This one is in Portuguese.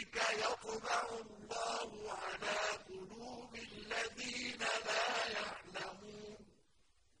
ficar em é